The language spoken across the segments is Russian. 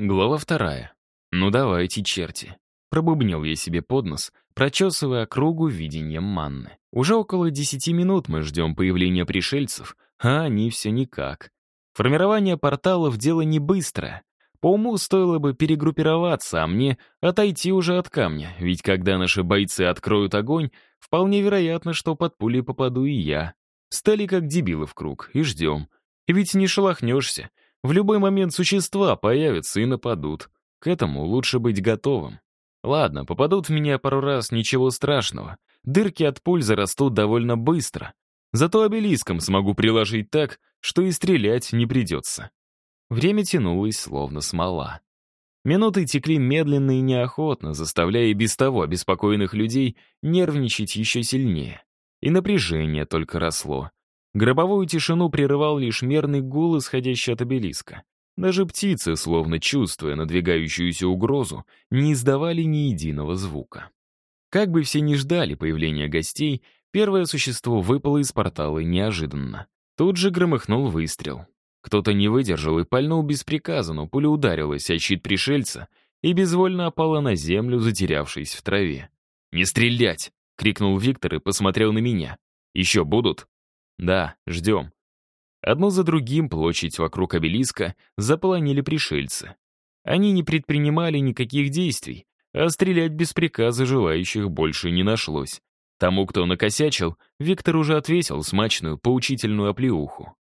Глава вторая. «Ну давайте, черти!» Пробубнил я себе под нос, прочесывая кругу видением манны. Уже около десяти минут мы ждем появления пришельцев, а они все никак. Формирование порталов — дело не быстрое. По уму стоило бы перегруппироваться, а мне отойти уже от камня, ведь когда наши бойцы откроют огонь, вполне вероятно, что под пули попаду и я. Стали как дебилы в круг и ждем. Ведь не шелохнешься — в любой момент существа появятся и нападут. К этому лучше быть готовым. Ладно, попадут в меня пару раз, ничего страшного. Дырки от пуль зарастут довольно быстро. Зато обелиском смогу приложить так, что и стрелять не придется. Время тянулось, словно смола. Минуты текли медленно и неохотно, заставляя и без того обеспокоенных людей нервничать еще сильнее. И напряжение только росло. Гробовую тишину прерывал лишь мерный гул, исходящий от обелиска. Даже птицы, словно чувствуя надвигающуюся угрозу, не издавали ни единого звука. Как бы все ни ждали появления гостей, первое существо выпало из портала неожиданно. Тут же громыхнул выстрел. Кто-то не выдержал и пальнул без приказа, но пуля ударилась о щит пришельца и безвольно опала на землю, затерявшись в траве. «Не стрелять!» — крикнул Виктор и посмотрел на меня. «Еще будут?» «Да, ждем». Одно за другим площадь вокруг обелиска заполонили пришельцы. Они не предпринимали никаких действий, а стрелять без приказа желающих больше не нашлось. Тому, кто накосячил, Виктор уже отвесил смачную, поучительную оплеуху.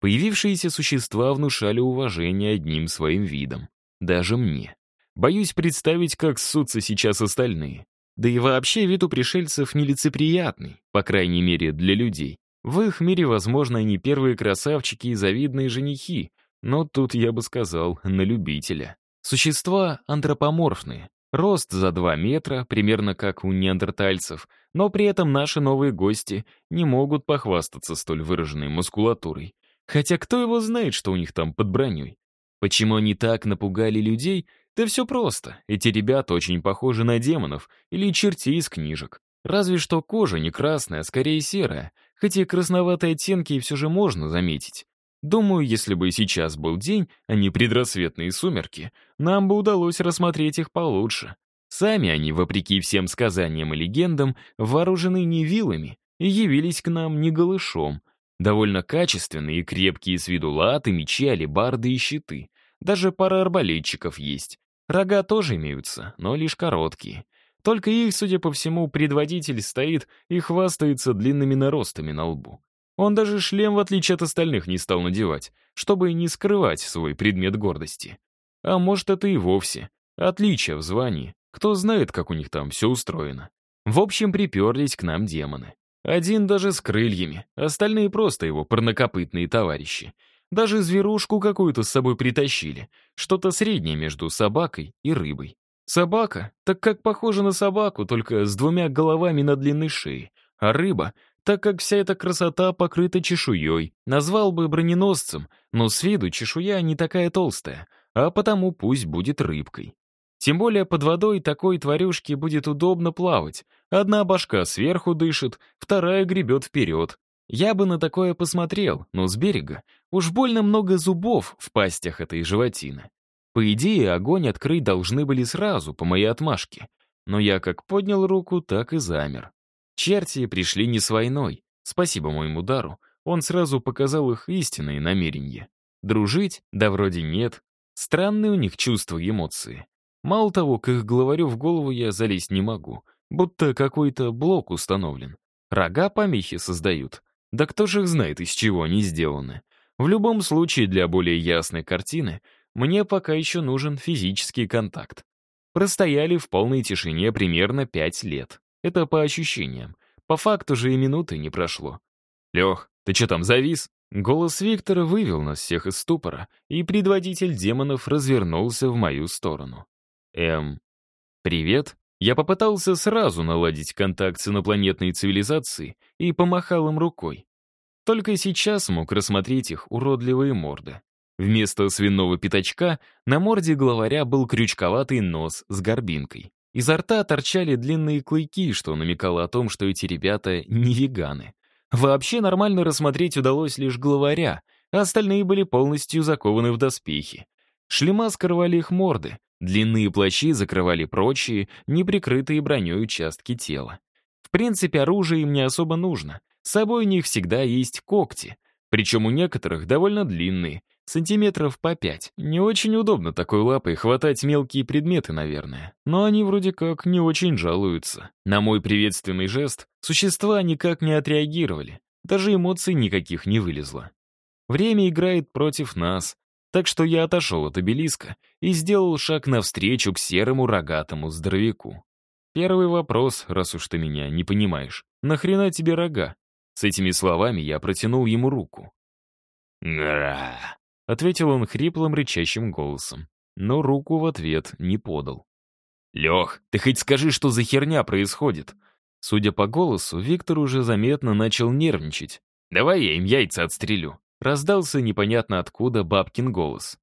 Появившиеся существа внушали уважение одним своим видом. Даже мне. Боюсь представить, как ссутся сейчас остальные. Да и вообще вид у пришельцев нелицеприятный, по крайней мере, для людей. В их мире, возможно, они первые красавчики и завидные женихи, но тут я бы сказал, на любителя. Существа антропоморфные. Рост за 2 метра, примерно как у неандертальцев, но при этом наши новые гости не могут похвастаться столь выраженной мускулатурой. Хотя кто его знает, что у них там под броней? Почему они так напугали людей? Да все просто. Эти ребята очень похожи на демонов или черти из книжек. Разве что кожа не красная, а скорее серая — Хотя и красноватые оттенки все же можно заметить. Думаю, если бы сейчас был день, а не предрассветные сумерки, нам бы удалось рассмотреть их получше. Сами они, вопреки всем сказаниям и легендам, вооружены не вилами и явились к нам не голышом. Довольно качественные и крепкие с виду латы, мечи, алебарды и щиты. Даже пара арбалетчиков есть. Рога тоже имеются, но лишь короткие. Только их, судя по всему, предводитель стоит и хвастается длинными наростами на лбу. Он даже шлем, в отличие от остальных, не стал надевать, чтобы не скрывать свой предмет гордости. А может, это и вовсе. Отличие в звании. Кто знает, как у них там все устроено. В общем, приперлись к нам демоны. Один даже с крыльями, остальные просто его парнокопытные товарищи. Даже зверушку какую-то с собой притащили, что-то среднее между собакой и рыбой. Собака, так как похожа на собаку, только с двумя головами на длинной шее, а рыба, так как вся эта красота покрыта чешуей, назвал бы броненосцем, но с виду чешуя не такая толстая, а потому пусть будет рыбкой. Тем более под водой такой тварюшке будет удобно плавать. Одна башка сверху дышит, вторая гребет вперед. Я бы на такое посмотрел, но с берега уж больно много зубов в пастях этой животины. По идее, огонь открыть должны были сразу, по моей отмашке. Но я как поднял руку, так и замер. Черти пришли не с войной. Спасибо моему удару, Он сразу показал их истинные намерения. Дружить? Да вроде нет. Странные у них чувства и эмоции. Мало того, к их главарю в голову я залезть не могу. Будто какой-то блок установлен. Рога помехи создают. Да кто же их знает, из чего они сделаны. В любом случае, для более ясной картины — мне пока еще нужен физический контакт. Простояли в полной тишине примерно пять лет. Это по ощущениям. По факту же и минуты не прошло. «Лех, ты что там завис?» Голос Виктора вывел нас всех из ступора, и предводитель демонов развернулся в мою сторону. «Эм, привет?» Я попытался сразу наладить контакт с инопланетной цивилизацией и помахал им рукой. Только сейчас мог рассмотреть их уродливые морды. Вместо свиного пятачка на морде главаря был крючковатый нос с горбинкой. Изо рта торчали длинные клыки, что намекало о том, что эти ребята не веганы. Вообще нормально рассмотреть удалось лишь главаря, а остальные были полностью закованы в доспехи. Шлема скрывали их морды, длинные плащи закрывали прочие, неприкрытые броней участки тела. В принципе, оружие им не особо нужно. С собой у них всегда есть когти, причем у некоторых довольно длинные — Сантиметров по пять. Не очень удобно такой лапой хватать мелкие предметы, наверное. Но они вроде как не очень жалуются. На мой приветственный жест существа никак не отреагировали. Даже эмоций никаких не вылезло. Время играет против нас, так что я отошел от обелиска и сделал шаг навстречу к серому рогатому здоровяку. Первый вопрос, раз уж ты меня не понимаешь. «Нахрена тебе рога?» С этими словами я протянул ему руку. «Гра!» — ответил он хриплым рычащим голосом, но руку в ответ не подал. «Лех, ты хоть скажи, что за херня происходит?» Судя по голосу, Виктор уже заметно начал нервничать. «Давай я им яйца отстрелю», — раздался непонятно откуда бабкин голос.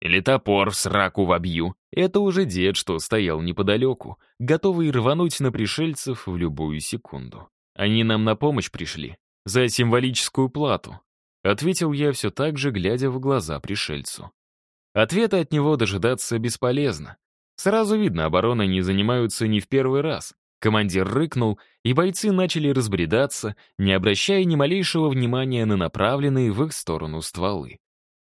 «Или топор в сраку вобью». Это уже дед, что стоял неподалеку, готовый рвануть на пришельцев в любую секунду. Они нам на помощь пришли. За символическую плату. Ответил я все так же, глядя в глаза пришельцу. Ответа от него дожидаться бесполезно. Сразу видно, обороны не занимаются не в первый раз. Командир рыкнул, и бойцы начали разбредаться, не обращая ни малейшего внимания на направленные в их сторону стволы.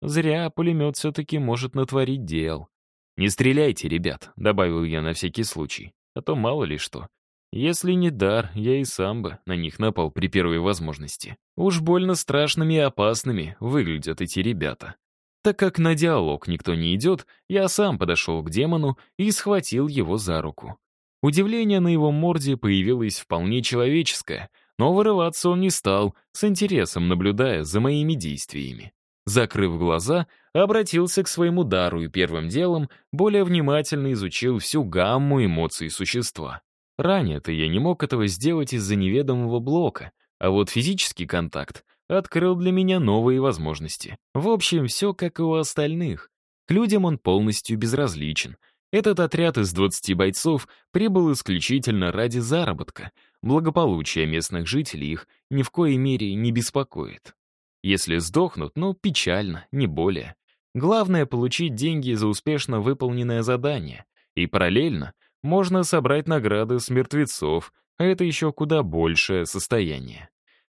Зря пулемет все-таки может натворить дел. «Не стреляйте, ребят», — добавил я на всякий случай, а то мало ли что. Если не дар, я и сам бы на них напал при первой возможности. Уж больно страшными и опасными выглядят эти ребята. Так как на диалог никто не идет, я сам подошел к демону и схватил его за руку. Удивление на его морде появилось вполне человеческое, но вырываться он не стал, с интересом наблюдая за моими действиями. Закрыв глаза, обратился к своему дару и первым делом более внимательно изучил всю гамму эмоций существа. Ранее-то я не мог этого сделать из-за неведомого блока, а вот физический контакт открыл для меня новые возможности. В общем, все как и у остальных. К людям он полностью безразличен. Этот отряд из 20 бойцов прибыл исключительно ради заработка. Благополучие местных жителей их ни в коей мере не беспокоит. Если сдохнут, ну, печально, не более. Главное — получить деньги за успешно выполненное задание. И параллельно можно собрать награды с мертвецов, а это еще куда большее состояние.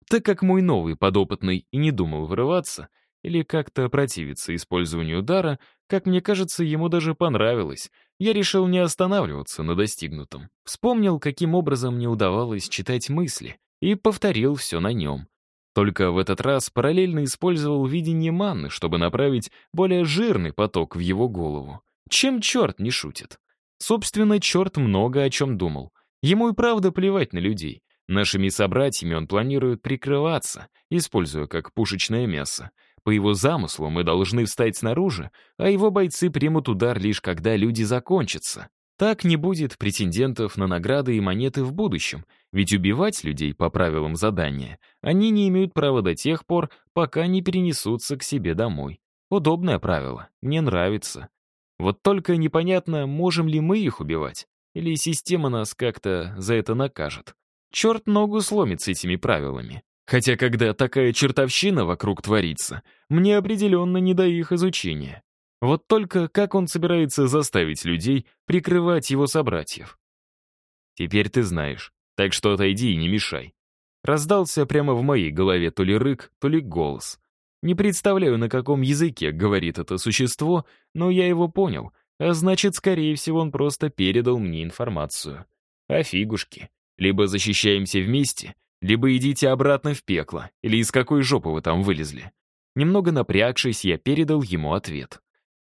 Так как мой новый подопытный и не думал вырываться или как-то противиться использованию дара, как мне кажется, ему даже понравилось, я решил не останавливаться на достигнутом. Вспомнил, каким образом мне удавалось читать мысли, и повторил все на нем. Только в этот раз параллельно использовал видение манны, чтобы направить более жирный поток в его голову. Чем черт не шутит? Собственно, черт много о чем думал. Ему и правда плевать на людей. Нашими собратьями он планирует прикрываться, используя как пушечное мясо. По его замыслу мы должны встать снаружи, а его бойцы примут удар лишь когда люди закончатся. Так не будет претендентов на награды и монеты в будущем, ведь убивать людей по правилам задания они не имеют права до тех пор, пока не перенесутся к себе домой. Удобное правило, мне нравится. Вот только непонятно, можем ли мы их убивать, или система нас как-то за это накажет. Черт ногу сломит с этими правилами. Хотя когда такая чертовщина вокруг творится, мне определенно не до их изучения. Вот только как он собирается заставить людей прикрывать его собратьев? «Теперь ты знаешь, так что отойди и не мешай». Раздался прямо в моей голове то ли рык, то ли голос. Не представляю, на каком языке говорит это существо, но я его понял, а значит, скорее всего, он просто передал мне информацию. А фигушки. Либо защищаемся вместе, либо идите обратно в пекло, или из какой жопы вы там вылезли. Немного напрягшись, я передал ему ответ.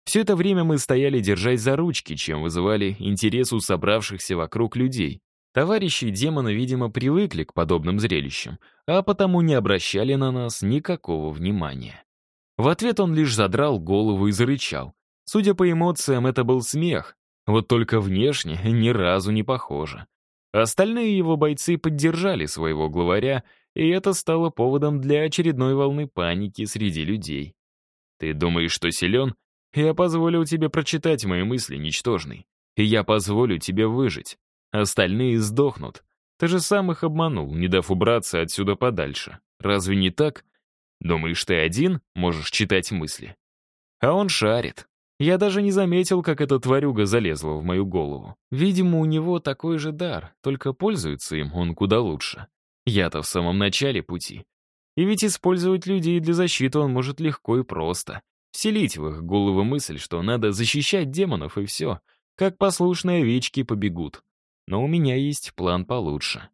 Все это время мы стояли, держась за ручки, чем вызывали интерес у собравшихся вокруг людей. Товарищи и демоны, видимо, привыкли к подобным зрелищам, а потому не обращали на нас никакого внимания. В ответ он лишь задрал голову и зарычал. Судя по эмоциям, это был смех, вот только внешне ни разу не похоже. Остальные его бойцы поддержали своего главаря, и это стало поводом для очередной волны паники среди людей. «Ты думаешь, что силен? Я позволю тебе прочитать мои мысли, ничтожный. И я позволю тебе выжить. Остальные сдохнут. Ты же сам их обманул, не дав убраться отсюда подальше. Разве не так? Думаешь, ты один можешь читать мысли? А он шарит. Я даже не заметил, как эта тварюга залезла в мою голову. Видимо, у него такой же дар, только пользуется им он куда лучше. Я-то в самом начале пути. И ведь использовать людей для защиты он может легко и просто. Вселить в их голову мысль, что надо защищать демонов, и все. Как послушные овечки побегут но у меня есть план получше.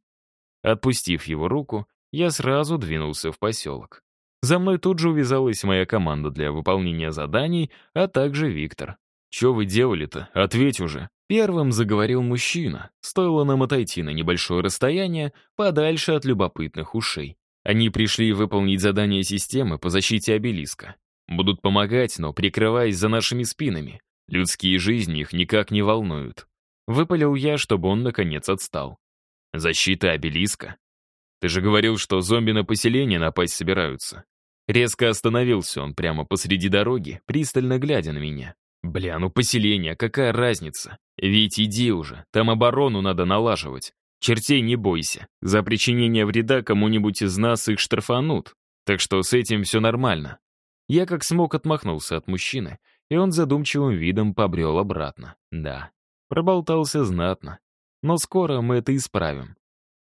Отпустив его руку, я сразу двинулся в поселок. За мной тут же увязалась моя команда для выполнения заданий, а также Виктор. «Че вы делали-то? Ответь уже!» Первым заговорил мужчина. Стоило нам отойти на небольшое расстояние, подальше от любопытных ушей. Они пришли выполнить задание системы по защите обелиска. Будут помогать, но прикрываясь за нашими спинами. Людские жизни их никак не волнуют. Выпалил я, чтобы он наконец отстал. «Защита обелиска? Ты же говорил, что зомби на поселение напасть собираются». Резко остановился он прямо посреди дороги, пристально глядя на меня. «Бля, ну поселение, какая разница? Ведь иди уже, там оборону надо налаживать. Чертей не бойся, за причинение вреда кому-нибудь из нас их штрафанут. Так что с этим все нормально». Я как смог отмахнулся от мужчины, и он задумчивым видом побрел обратно. Да, Проболтался знатно. Но скоро мы это исправим.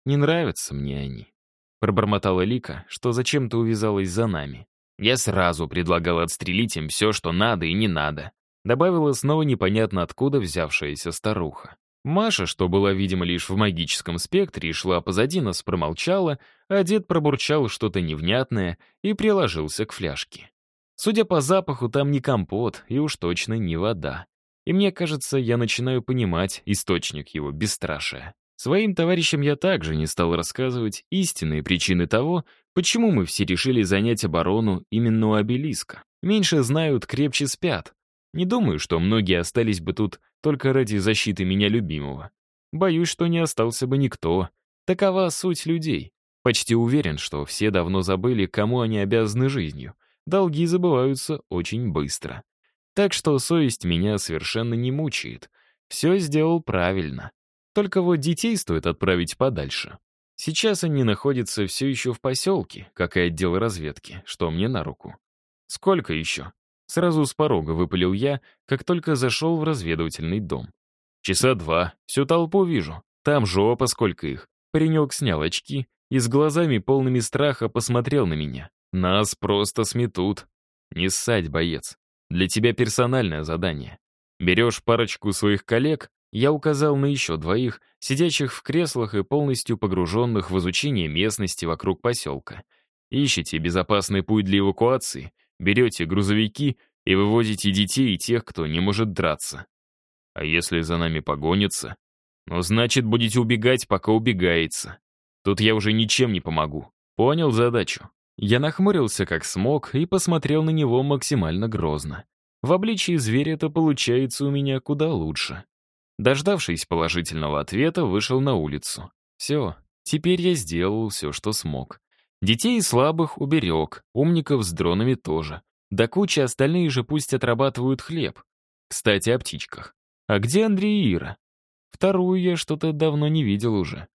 Не нравятся мне они. Пробормотала Лика, что зачем-то увязалась за нами. Я сразу предлагал отстрелить им все, что надо и не надо. Добавила снова непонятно откуда взявшаяся старуха. Маша, что была, видимо, лишь в магическом спектре шла позади нас, промолчала, а дед пробурчал что-то невнятное и приложился к фляжке. Судя по запаху, там не компот и уж точно не вода и мне кажется, я начинаю понимать источник его бесстрашия. Своим товарищам я также не стал рассказывать истинные причины того, почему мы все решили занять оборону именно у обелиска. Меньше знают, крепче спят. Не думаю, что многие остались бы тут только ради защиты меня любимого. Боюсь, что не остался бы никто. Такова суть людей. Почти уверен, что все давно забыли, кому они обязаны жизнью. Долги забываются очень быстро. Так что совесть меня совершенно не мучает. Все сделал правильно. Только вот детей стоит отправить подальше. Сейчас они находятся все еще в поселке, как и отдел разведки, что мне на руку. Сколько еще? Сразу с порога выпалил я, как только зашел в разведывательный дом. Часа два, всю толпу вижу. Там жопа сколько их. Паренек снял очки и с глазами полными страха посмотрел на меня. Нас просто сметут. Не ссать, боец. Для тебя персональное задание. Берешь парочку своих коллег, я указал на еще двоих, сидящих в креслах и полностью погруженных в изучение местности вокруг поселка. Ищете безопасный путь для эвакуации, берете грузовики и вывозите детей и тех, кто не может драться. А если за нами погонится? Ну, значит, будете убегать, пока убегается. Тут я уже ничем не помогу. Понял задачу? Я нахмурился как смог и посмотрел на него максимально грозно. В обличии зверя это получается у меня куда лучше. Дождавшись положительного ответа, вышел на улицу. Все, теперь я сделал все, что смог. Детей слабых уберег, умников с дронами тоже. Да кучи остальные же пусть отрабатывают хлеб. Кстати, о птичках. А где Андрей и Ира? Вторую я что-то давно не видел уже.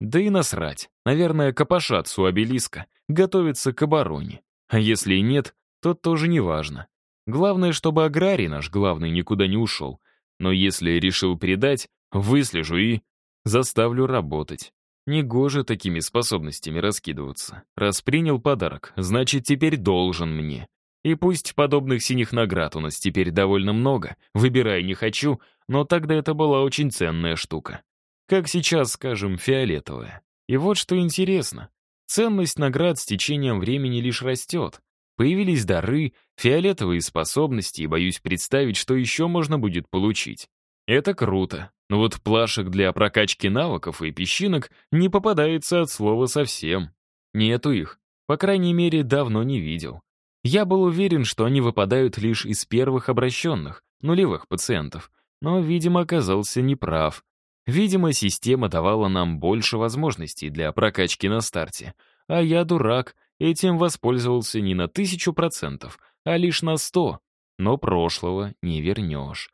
Да и насрать. Наверное, копошатся у обелиска — готовится к обороне. А если и нет, то тоже не важно. Главное, чтобы аграрий наш главный никуда не ушел. Но если решил предать, выслежу и заставлю работать. Негоже такими способностями раскидываться. Раз принял подарок, значит, теперь должен мне. И пусть подобных синих наград у нас теперь довольно много, выбирай не хочу, но тогда это была очень ценная штука. Как сейчас, скажем, фиолетовая. И вот что интересно. Ценность наград с течением времени лишь растет. Появились дары, фиолетовые способности, и боюсь представить, что еще можно будет получить. Это круто, но вот плашек для прокачки навыков и песчинок не попадается от слова совсем. Нету их, по крайней мере, давно не видел. Я был уверен, что они выпадают лишь из первых обращенных, нулевых пациентов, но, видимо, оказался неправ. Видимо, система давала нам больше возможностей для прокачки на старте. А я дурак, этим воспользовался не на тысячу процентов, а лишь на сто. Но прошлого не вернешь.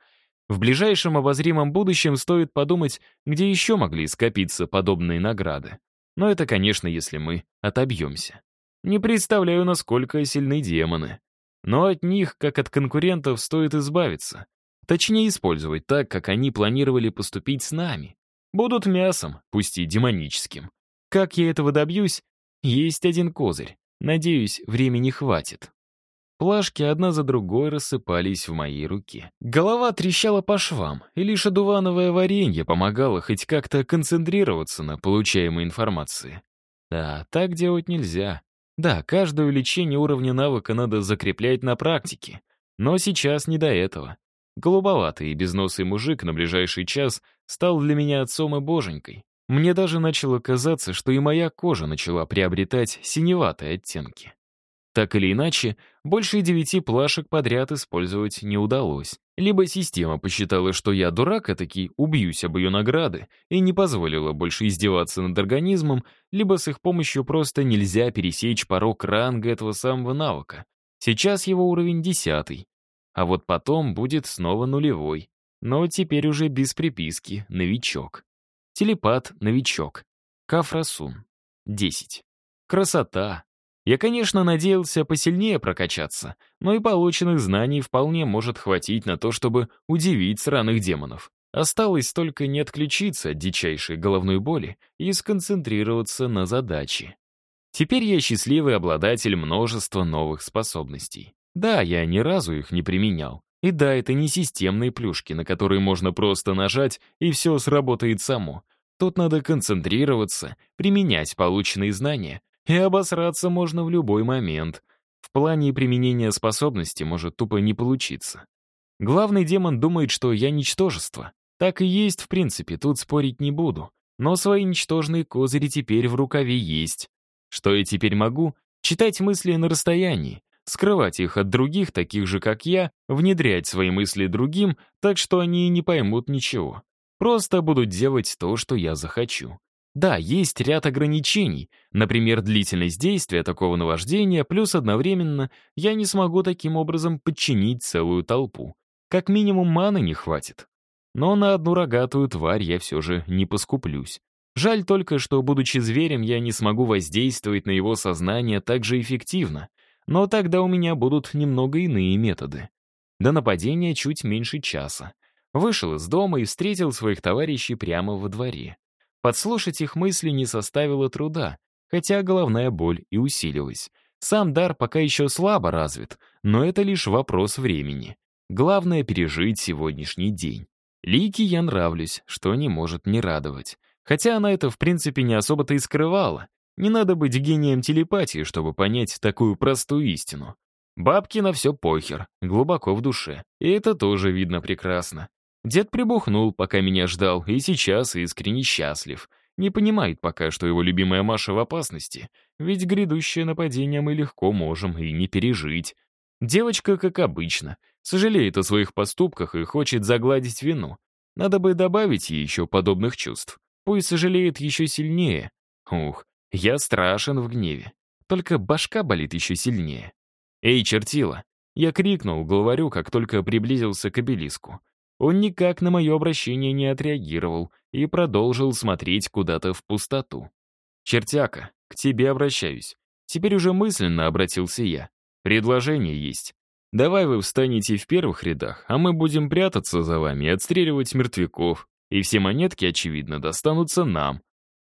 В ближайшем обозримом будущем стоит подумать, где еще могли скопиться подобные награды. Но это, конечно, если мы отобьемся. Не представляю, насколько сильны демоны. Но от них, как от конкурентов, стоит избавиться. Точнее, использовать так, как они планировали поступить с нами. Будут мясом, пусть и демоническим. Как я этого добьюсь? Есть один козырь. Надеюсь, времени хватит. Плашки одна за другой рассыпались в моей руке. Голова трещала по швам, и лишь одувановое варенье помогало хоть как-то концентрироваться на получаемой информации. Да, так делать нельзя. Да, каждое увеличение уровня навыка надо закреплять на практике. Но сейчас не до этого. Голубоватый и безносый мужик на ближайший час стал для меня отцом и боженькой. Мне даже начало казаться, что и моя кожа начала приобретать синеватые оттенки. Так или иначе, больше девяти плашек подряд использовать не удалось. Либо система посчитала, что я дурак, а таки убьюсь об ее награды, и не позволила больше издеваться над организмом, либо с их помощью просто нельзя пересечь порог ранга этого самого навыка. Сейчас его уровень десятый, а вот потом будет снова нулевой. Но теперь уже без приписки, новичок. Телепат, новичок. Кафрасун. 10. Красота. Я, конечно, надеялся посильнее прокачаться, но и полученных знаний вполне может хватить на то, чтобы удивить сраных демонов. Осталось только не отключиться от дичайшей головной боли и сконцентрироваться на задаче. Теперь я счастливый обладатель множества новых способностей. Да, я ни разу их не применял. И да, это не системные плюшки, на которые можно просто нажать, и все сработает само. Тут надо концентрироваться, применять полученные знания, и обосраться можно в любой момент. В плане применения способности может тупо не получиться. Главный демон думает, что я ничтожество. Так и есть, в принципе, тут спорить не буду. Но свои ничтожные козыри теперь в рукаве есть. Что я теперь могу? Читать мысли на расстоянии скрывать их от других, таких же, как я, внедрять свои мысли другим, так что они не поймут ничего. Просто будут делать то, что я захочу. Да, есть ряд ограничений. Например, длительность действия такого наваждения, плюс одновременно я не смогу таким образом подчинить целую толпу. Как минимум маны не хватит. Но на одну рогатую тварь я все же не поскуплюсь. Жаль только, что, будучи зверем, я не смогу воздействовать на его сознание так же эффективно. Но тогда у меня будут немного иные методы. До нападения чуть меньше часа. Вышел из дома и встретил своих товарищей прямо во дворе. Подслушать их мысли не составило труда, хотя головная боль и усилилась. Сам дар пока еще слабо развит, но это лишь вопрос времени. Главное — пережить сегодняшний день. Лики я нравлюсь, что не может не радовать. Хотя она это, в принципе, не особо-то и скрывала. Не надо быть гением телепатии, чтобы понять такую простую истину. Бабки на все похер, глубоко в душе. И это тоже видно прекрасно. Дед прибухнул, пока меня ждал, и сейчас искренне счастлив. Не понимает пока, что его любимая Маша в опасности, ведь грядущее нападение мы легко можем и не пережить. Девочка, как обычно, сожалеет о своих поступках и хочет загладить вину. Надо бы добавить ей еще подобных чувств. Пусть сожалеет еще сильнее. Ух, я страшен в гневе. Только башка болит еще сильнее. «Эй, чертила!» Я крикнул главарю, как только приблизился к обелиску. Он никак на мое обращение не отреагировал и продолжил смотреть куда-то в пустоту. «Чертяка, к тебе обращаюсь. Теперь уже мысленно обратился я. Предложение есть. Давай вы встанете в первых рядах, а мы будем прятаться за вами и отстреливать мертвяков. И все монетки, очевидно, достанутся нам.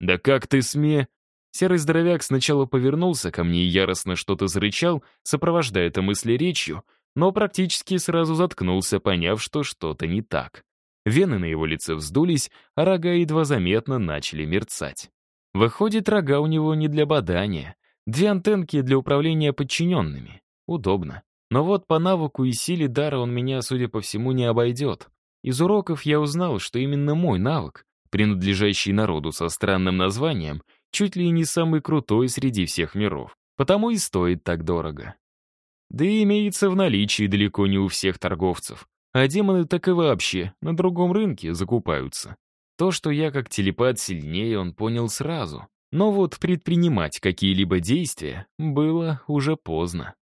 Да как ты сме... Серый здоровяк сначала повернулся ко мне и яростно что-то зарычал, сопровождая это мысли речью, но практически сразу заткнулся, поняв, что что-то не так. Вены на его лице вздулись, а рога едва заметно начали мерцать. Выходит, рога у него не для бадания. Две антенки для управления подчиненными. Удобно. Но вот по навыку и силе дара он меня, судя по всему, не обойдет. Из уроков я узнал, что именно мой навык, принадлежащий народу со странным названием, чуть ли не самый крутой среди всех миров, потому и стоит так дорого. Да и имеется в наличии далеко не у всех торговцев, а демоны так и вообще на другом рынке закупаются. То, что я как телепат сильнее, он понял сразу. Но вот предпринимать какие-либо действия было уже поздно.